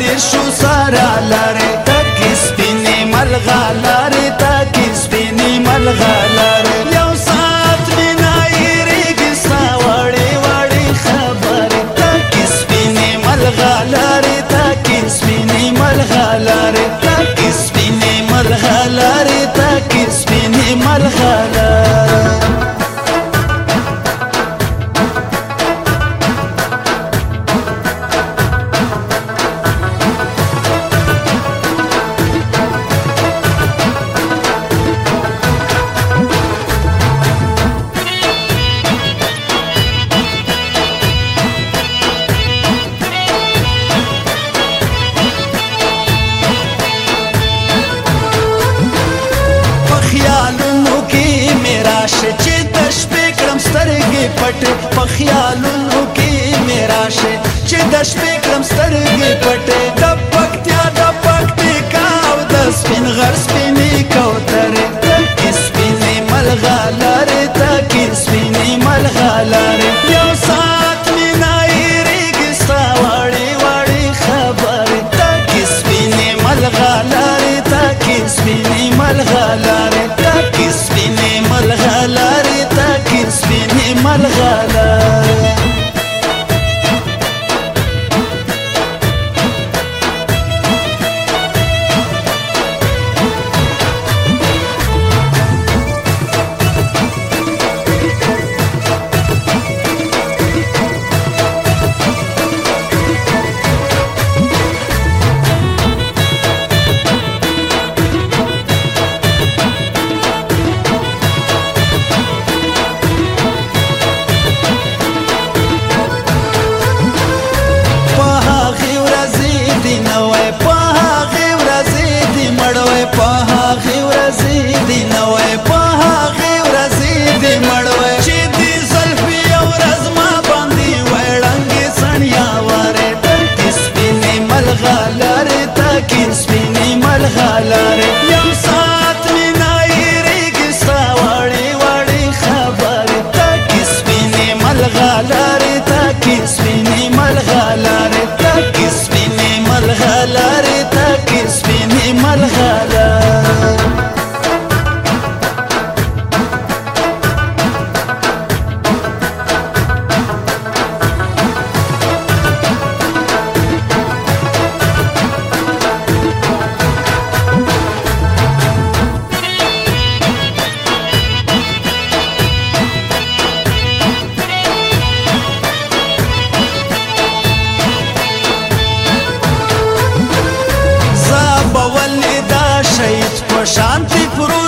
ډیر شو سره لارې تک سپینې ملغاله پټ په خیالونو کې میراشه چې د شپې کړم سترګې پټ शांति पुरु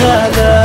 জাগা